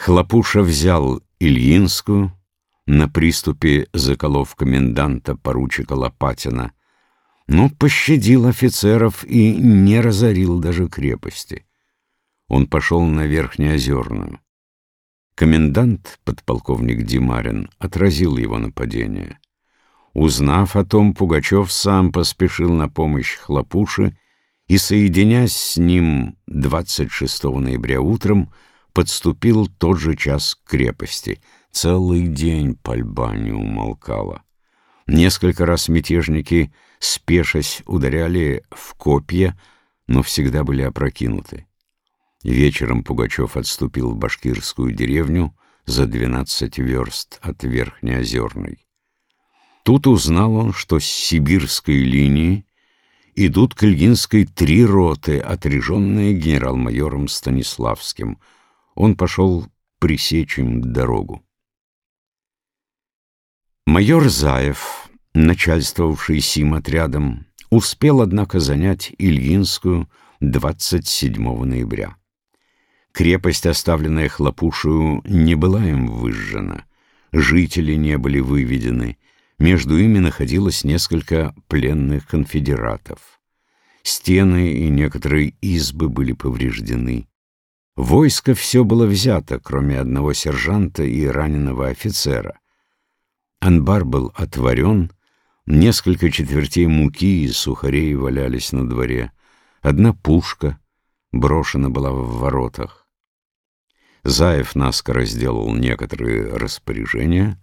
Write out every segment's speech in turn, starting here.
Хлопуша взял Ильинскую, на приступе заколов коменданта поручика Лопатина, но пощадил офицеров и не разорил даже крепости. Он пошел на Верхнеозерную. Комендант, подполковник Димарин, отразил его нападение. Узнав о том, Пугачев сам поспешил на помощь Хлопуше и, соединясь с ним 26 ноября утром, подступил тот же час к крепости. Целый день пальба не умолкала. Несколько раз мятежники, спешась, ударяли в копья, но всегда были опрокинуты. Вечером Пугачев отступил в башкирскую деревню за двенадцать верст от Верхнеозерной. Тут узнал он, что с сибирской линии идут к Ильинской три роты, отряженные генерал-майором Станиславским. Он пошел пресечь им дорогу. Майор Заев, начальствовавший сим отрядом, успел, однако, занять Ильинскую 27 ноября. Крепость, оставленная Хлопушею, не была им выжжена, жители не были выведены, между ими находилось несколько пленных конфедератов. Стены и некоторые избы были повреждены. Войско все было взято, кроме одного сержанта и раненого офицера. Анбар был отворен, несколько четвертей муки и сухарей валялись на дворе. Одна пушка брошена была в воротах. Заев наскоро сделал некоторые распоряжения,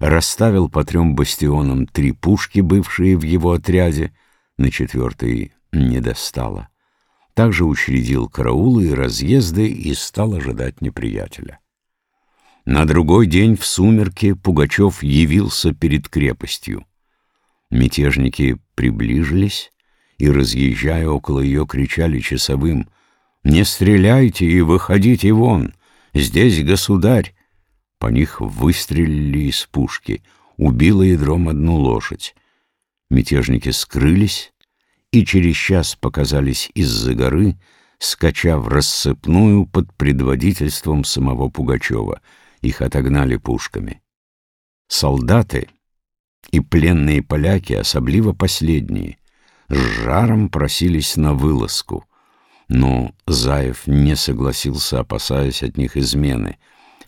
расставил по трем бастионам три пушки, бывшие в его отряде, на четвертый не достало. Также учредил караулы и разъезды и стал ожидать неприятеля. На другой день в сумерке Пугачев явился перед крепостью. Мятежники приближились и, разъезжая около ее, кричали часовым «Не стреляйте и выходите вон! Здесь государь!» По них выстрелили из пушки, убило ядром одну лошадь. Мятежники скрылись и через час показались из-за горы, скачав рассыпную под предводительством самого Пугачева. Их отогнали пушками. Солдаты и пленные поляки, особливо последние, с жаром просились на вылазку. Но Заев не согласился, опасаясь от них измены.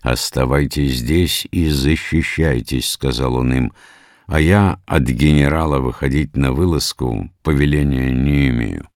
«Оставайтесь здесь и защищайтесь», — сказал он им, — «а я от генерала выходить на вылазку повеления не имею».